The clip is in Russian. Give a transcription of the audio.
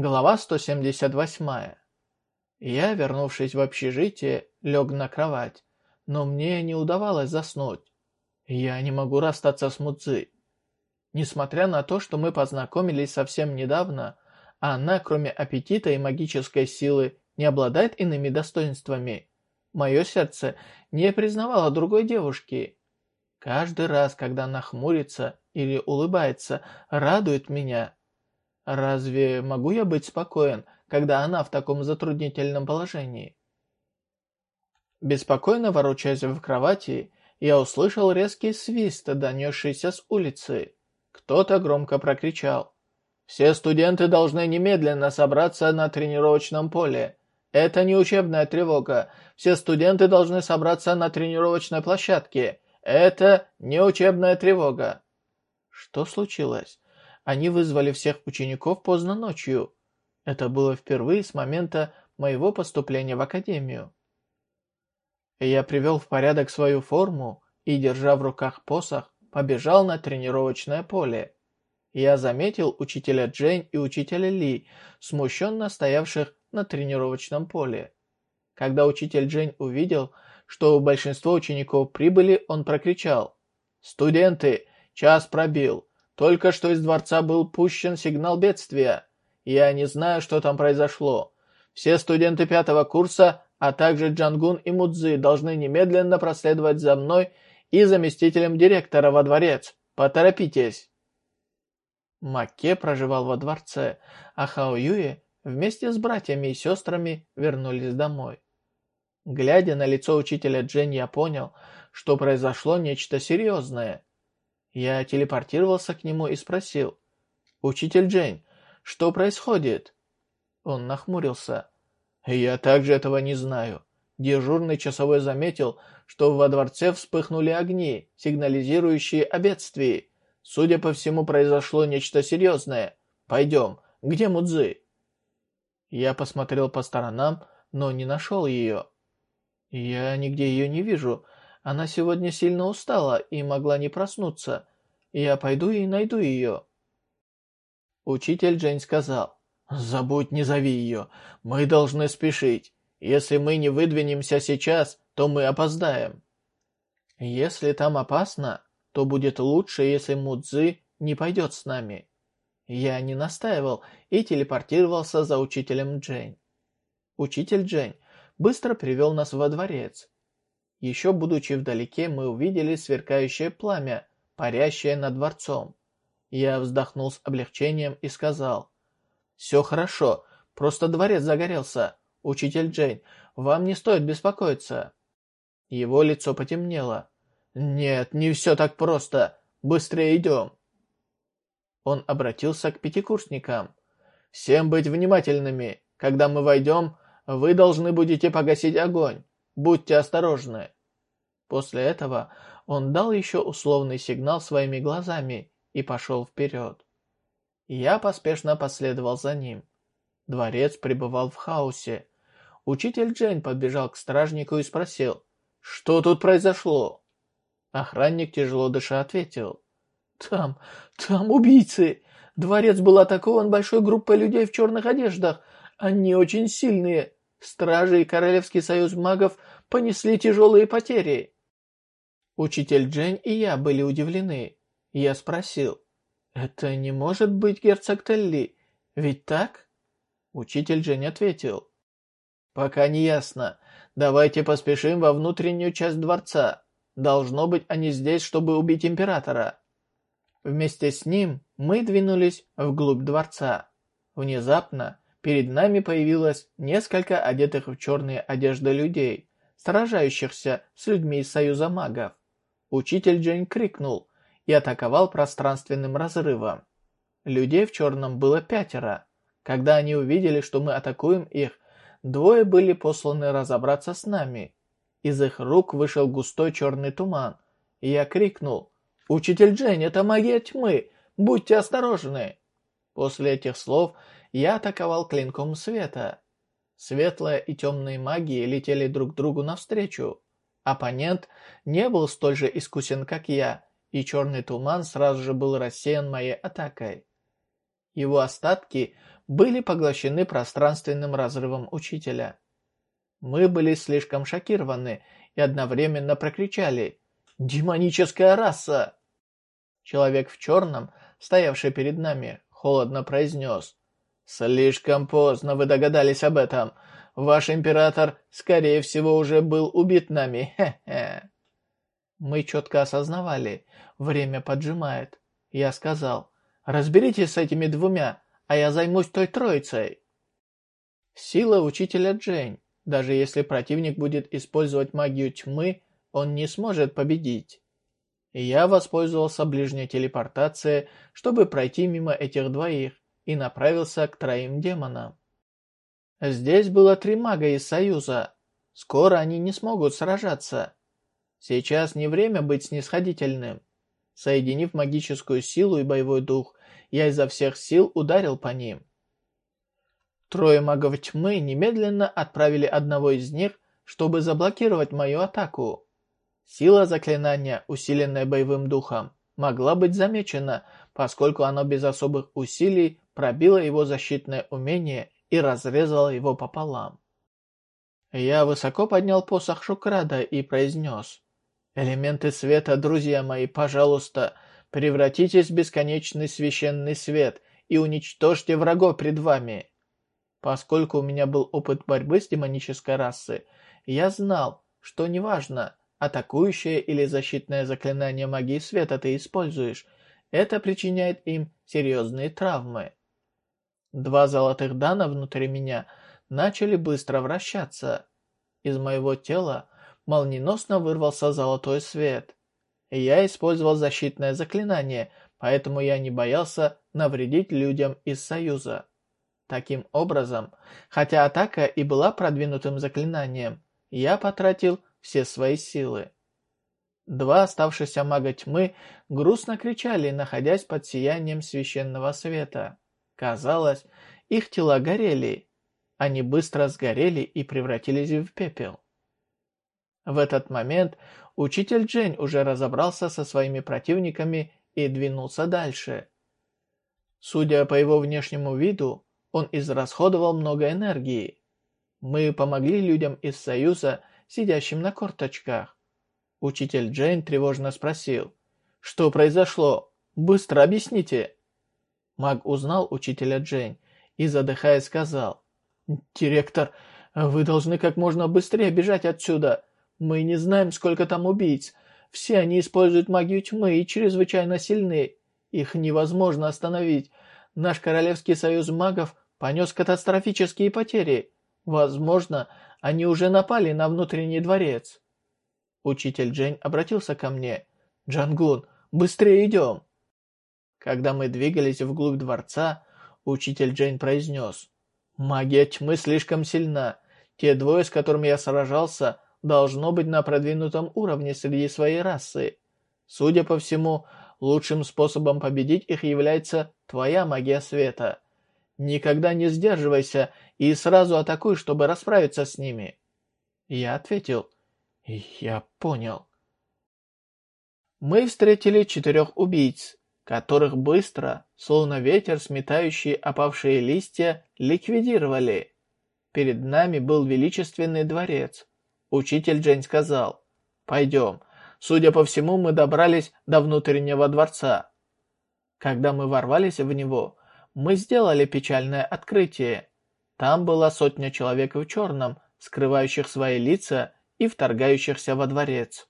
Глава 178. Я, вернувшись в общежитие, лег на кровать, но мне не удавалось заснуть. Я не могу расстаться с Мудзи. Несмотря на то, что мы познакомились совсем недавно, она, кроме аппетита и магической силы, не обладает иными достоинствами. Мое сердце не признавало другой девушки. Каждый раз, когда она хмурится или улыбается, радует меня – Разве могу я быть спокоен, когда она в таком затруднительном положении? Беспокойно ворочаясь в кровати, я услышал резкий свист, донесшийся с улицы. Кто-то громко прокричал. «Все студенты должны немедленно собраться на тренировочном поле. Это не учебная тревога. Все студенты должны собраться на тренировочной площадке. Это не учебная тревога». Что случилось? Они вызвали всех учеников поздно ночью. Это было впервые с момента моего поступления в академию. Я привел в порядок свою форму и, держа в руках посох, побежал на тренировочное поле. Я заметил учителя Джейн и учителя Ли, смущенно стоявших на тренировочном поле. Когда учитель Джейн увидел, что большинство учеников прибыли, он прокричал «Студенты, час пробил, только что из дворца был пущен сигнал бедствия. Я не знаю, что там произошло. Все студенты пятого курса, а также Джангун и Мудзи должны немедленно проследовать за мной и заместителем директора во дворец. Поторопитесь. Макке проживал во дворце, а Хао Юе вместе с братьями и сестрами вернулись домой. Глядя на лицо учителя Джен, я понял, что произошло нечто серьезное. Я телепортировался к нему и спросил. «Учитель Джейн, что происходит?» Он нахмурился. «Я также этого не знаю. Дежурный часовой заметил, что во дворце вспыхнули огни, сигнализирующие о бедствии. Судя по всему, произошло нечто серьезное. Пойдем, где Мудзи?» Я посмотрел по сторонам, но не нашел ее. «Я нигде ее не вижу. Она сегодня сильно устала и могла не проснуться. Я пойду и найду ее». Учитель Джейн сказал, «Забудь, не зови ее. Мы должны спешить. Если мы не выдвинемся сейчас, то мы опоздаем». «Если там опасно, то будет лучше, если Мудзи не пойдет с нами». Я не настаивал и телепортировался за учителем Джейн. Учитель Джейн быстро привел нас во дворец. Еще будучи вдалеке, мы увидели сверкающее пламя, парящее над дворцом. Я вздохнул с облегчением и сказал, «Все хорошо, просто дворец загорелся. Учитель Джейн, вам не стоит беспокоиться». Его лицо потемнело. «Нет, не все так просто. Быстрее идем». Он обратился к пятикурсникам. «Всем быть внимательными. Когда мы войдем, вы должны будете погасить огонь. Будьте осторожны». После этого он дал еще условный сигнал своими глазами и пошел вперед. Я поспешно последовал за ним. Дворец пребывал в хаосе. Учитель Джейн подбежал к стражнику и спросил, «Что тут произошло?» Охранник, тяжело дыша, ответил, «Там, там убийцы! Дворец был атакован большой группой людей в черных одеждах. Они очень сильные. Стражи и Королевский союз магов понесли тяжелые потери. Учитель Джен и я были удивлены. Я спросил, «Это не может быть герцог Телли, ведь так?» Учитель Джен ответил, «Пока не ясно. Давайте поспешим во внутреннюю часть дворца. Должно быть, они здесь, чтобы убить императора». Вместе с ним мы двинулись вглубь дворца. Внезапно перед нами появилось несколько одетых в черные одежды людей, сражающихся с людьми из Союза магов. Учитель Джейн крикнул и атаковал пространственным разрывом. Людей в черном было пятеро. Когда они увидели, что мы атакуем их, двое были посланы разобраться с нами. Из их рук вышел густой черный туман, и я крикнул «Учитель Джейн, это магия тьмы! Будьте осторожны!» После этих слов я атаковал клинком света. Светлая и темные магии летели друг другу навстречу. Оппонент не был столь же искусен, как я, и черный туман сразу же был рассеян моей атакой. Его остатки были поглощены пространственным разрывом учителя. Мы были слишком шокированы и одновременно прокричали «Демоническая раса!». Человек в черном, стоявший перед нами, холодно произнес «Слишком поздно вы догадались об этом. Ваш император, скорее всего, уже был убит нами. Хе-хе». Мы четко осознавали, время поджимает. Я сказал «Разберитесь с этими двумя, а я займусь той троицей». Сила учителя Джейн даже если противник будет использовать магию тьмы, он не сможет победить. Я воспользовался ближней телепортацией, чтобы пройти мимо этих двоих, и направился к троим демонам. Здесь было три мага из Союза. Скоро они не смогут сражаться. Сейчас не время быть снисходительным. Соединив магическую силу и боевой дух, я изо всех сил ударил по ним. Трое магов тьмы немедленно отправили одного из них, чтобы заблокировать мою атаку. Сила заклинания, усиленная боевым духом, могла быть замечена, поскольку оно без особых усилий пробило его защитное умение и разрезало его пополам. Я высоко поднял посох Шукрада и произнес. «Элементы света, друзья мои, пожалуйста, превратитесь в бесконечный священный свет и уничтожьте врагов пред вами. Поскольку у меня был опыт борьбы с демонической расой, я знал, что неважно, атакующее или защитное заклинание магии света ты используешь, это причиняет им серьезные травмы. Два золотых дана внутри меня начали быстро вращаться. Из моего тела молниеносно вырвался золотой свет. Я использовал защитное заклинание, поэтому я не боялся навредить людям из Союза. Таким образом, хотя атака и была продвинутым заклинанием, я потратил все свои силы. Два оставшихся мага тьмы грустно кричали, находясь под сиянием священного света. Казалось, их тела горели. Они быстро сгорели и превратились в пепел. В этот момент учитель Джень уже разобрался со своими противниками и двинулся дальше. Судя по его внешнему виду, он израсходовал много энергии. Мы помогли людям из Союза, сидящим на корточках. Учитель Джейн тревожно спросил. «Что произошло? Быстро объясните!» Маг узнал учителя Джейн и, задыхаясь, сказал. «Директор, вы должны как можно быстрее бежать отсюда. Мы не знаем, сколько там убийц. Все они используют магию тьмы и чрезвычайно сильны. Их невозможно остановить. Наш Королевский союз магов понес катастрофические потери. Возможно, они уже напали на внутренний дворец. Учитель Джень обратился ко мне. «Джангун, быстрее идем!» Когда мы двигались вглубь дворца, учитель Джейн произнес. «Магия тьмы слишком сильна. Те двое, с которыми я сражался, должно быть на продвинутом уровне среди своей расы. Судя по всему, лучшим способом победить их является твоя магия света. Никогда не сдерживайся и сразу атакуй, чтобы расправиться с ними. Я ответил. Я понял. Мы встретили четырех убийц, которых быстро, словно ветер, сметающий опавшие листья, ликвидировали. Перед нами был величественный дворец. Учитель Джейн сказал, «Пойдем, Судя по всему, мы добрались до внутреннего дворца. Когда мы ворвались в него, мы сделали печальное открытие. Там была сотня человек в черном, скрывающих свои лица и вторгающихся во дворец.